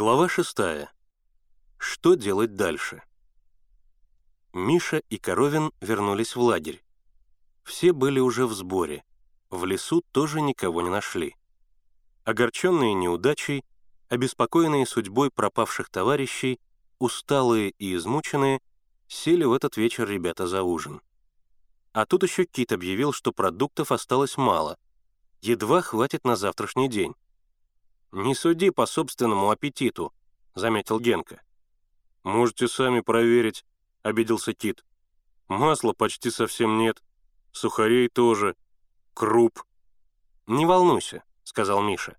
Глава шестая. Что делать дальше? Миша и Коровин вернулись в лагерь. Все были уже в сборе. В лесу тоже никого не нашли. Огорченные неудачей, обеспокоенные судьбой пропавших товарищей, усталые и измученные, сели в этот вечер ребята за ужин. А тут еще Кит объявил, что продуктов осталось мало. Едва хватит на завтрашний день. «Не суди по собственному аппетиту», — заметил Генка. «Можете сами проверить», — обиделся Кит. «Масла почти совсем нет, сухарей тоже, круп». «Не волнуйся», — сказал Миша.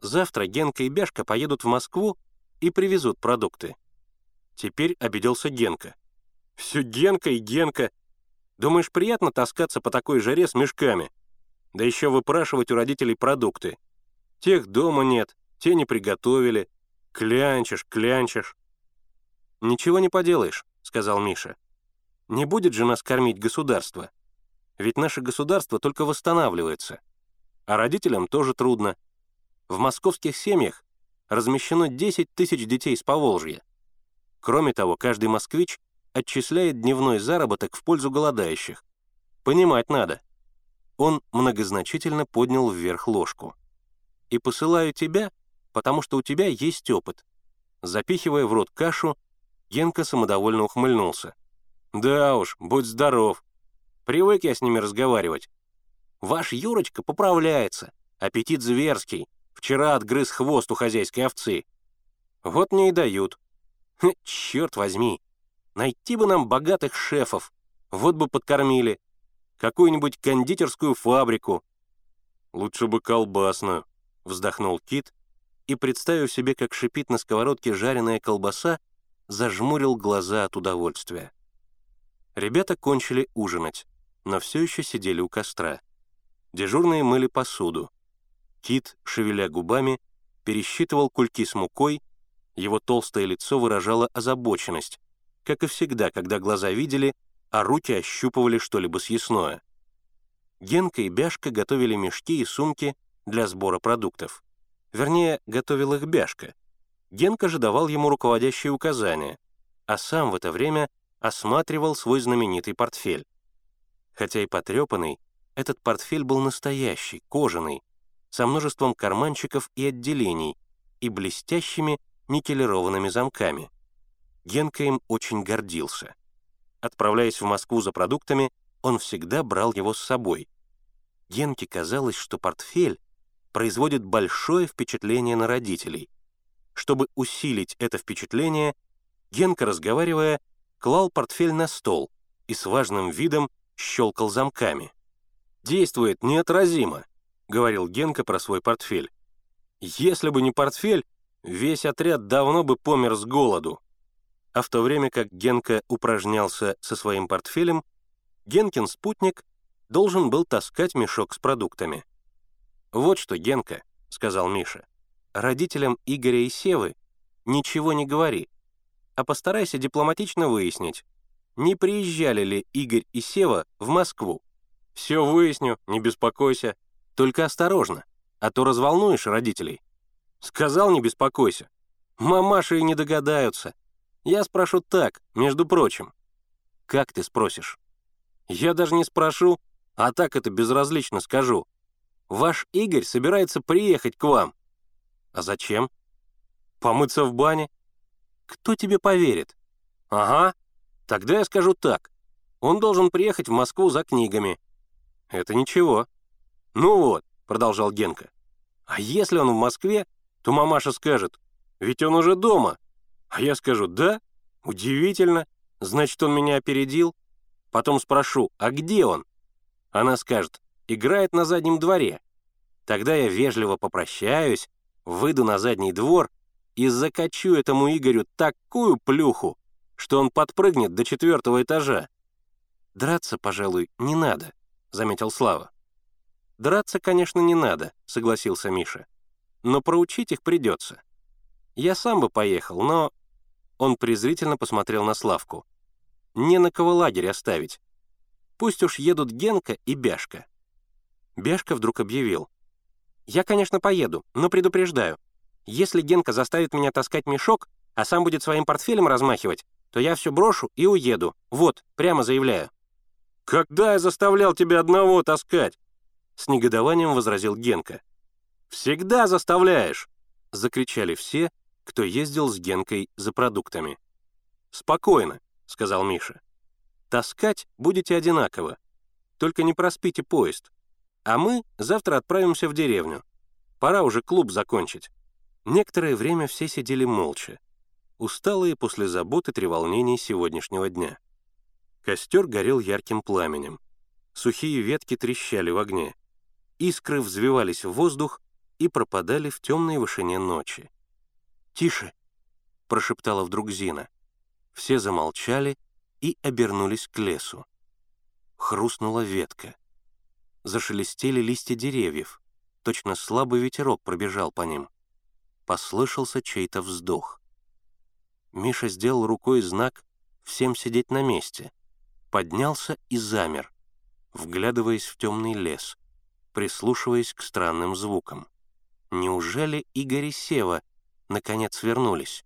«Завтра Генка и Бяшка поедут в Москву и привезут продукты». Теперь обиделся Генка. «Все Генка и Генка. Думаешь, приятно таскаться по такой жаре с мешками? Да еще выпрашивать у родителей продукты. Тех дома нет, те не приготовили. Клянчишь, клянчишь. «Ничего не поделаешь», — сказал Миша. «Не будет же нас кормить государство. Ведь наше государство только восстанавливается. А родителям тоже трудно. В московских семьях размещено 10 тысяч детей с Поволжья. Кроме того, каждый москвич отчисляет дневной заработок в пользу голодающих. Понимать надо». Он многозначительно поднял вверх ложку и посылаю тебя, потому что у тебя есть опыт». Запихивая в рот кашу, Генка самодовольно ухмыльнулся. «Да уж, будь здоров. Привык я с ними разговаривать. Ваш Юрочка поправляется, аппетит зверский. Вчера отгрыз хвост у хозяйской овцы. Вот мне и дают. Хм, черт возьми, найти бы нам богатых шефов, вот бы подкормили. Какую-нибудь кондитерскую фабрику. Лучше бы колбасную, вздохнул Кит и, представив себе, как шипит на сковородке жареная колбаса, зажмурил глаза от удовольствия. Ребята кончили ужинать, но все еще сидели у костра. Дежурные мыли посуду. Кит, шевеля губами, пересчитывал кульки с мукой, его толстое лицо выражало озабоченность, как и всегда, когда глаза видели, а руки ощупывали что-либо съестное. Генка и Бяшка готовили мешки и сумки для сбора продуктов. Вернее, готовил их Бяшка. Генка же давал ему руководящие указания, а сам в это время осматривал свой знаменитый портфель. Хотя и потрепанный, этот портфель был настоящий, кожаный, со множеством карманчиков и отделений и блестящими никелированными замками. Генка им очень гордился. Отправляясь в Москву за продуктами, он всегда брал его с собой. Генке казалось, что портфель производит большое впечатление на родителей. Чтобы усилить это впечатление, Генка, разговаривая, клал портфель на стол и с важным видом щелкал замками. «Действует неотразимо», — говорил Генка про свой портфель. «Если бы не портфель, весь отряд давно бы помер с голоду». А в то время как Генка упражнялся со своим портфелем, Генкин спутник должен был таскать мешок с продуктами. «Вот что, Генка», — сказал Миша, — «родителям Игоря и Севы ничего не говори, а постарайся дипломатично выяснить, не приезжали ли Игорь и Сева в Москву. Все выясню, не беспокойся, только осторожно, а то разволнуешь родителей». «Сказал, не беспокойся. Мамаши и не догадаются. Я спрошу так, между прочим». «Как ты спросишь?» «Я даже не спрошу, а так это безразлично скажу. Ваш Игорь собирается приехать к вам». «А зачем?» «Помыться в бане». «Кто тебе поверит?» «Ага. Тогда я скажу так. Он должен приехать в Москву за книгами». «Это ничего». «Ну вот», — продолжал Генка. «А если он в Москве, то мамаша скажет, ведь он уже дома». А я скажу, да, удивительно, значит, он меня опередил. Потом спрошу, а где он? Она скажет, играет на заднем дворе. Тогда я вежливо попрощаюсь, выйду на задний двор и закачу этому Игорю такую плюху, что он подпрыгнет до четвертого этажа. «Драться, пожалуй, не надо», — заметил Слава. «Драться, конечно, не надо», — согласился Миша. «Но проучить их придется. Я сам бы поехал, но...» Он презрительно посмотрел на Славку. «Не на кого лагерь оставить. Пусть уж едут Генка и Бяшка». Бяшка вдруг объявил. «Я, конечно, поеду, но предупреждаю. Если Генка заставит меня таскать мешок, а сам будет своим портфелем размахивать, то я все брошу и уеду. Вот, прямо заявляю». «Когда я заставлял тебя одного таскать?» С негодованием возразил Генка. «Всегда заставляешь!» — закричали все, кто ездил с Генкой за продуктами. «Спокойно», — сказал Миша. «Таскать будете одинаково. Только не проспите поезд. А мы завтра отправимся в деревню. Пора уже клуб закончить». Некоторое время все сидели молча, усталые после забот и треволнений сегодняшнего дня. Костер горел ярким пламенем. Сухие ветки трещали в огне. Искры взвивались в воздух и пропадали в темной вышине ночи. «Тише!» — прошептала вдруг Зина. Все замолчали и обернулись к лесу. Хрустнула ветка. Зашелестели листья деревьев. Точно слабый ветерок пробежал по ним. Послышался чей-то вздох. Миша сделал рукой знак «всем сидеть на месте», поднялся и замер, вглядываясь в темный лес, прислушиваясь к странным звукам. Неужели Игорь и Сева наконец вернулись?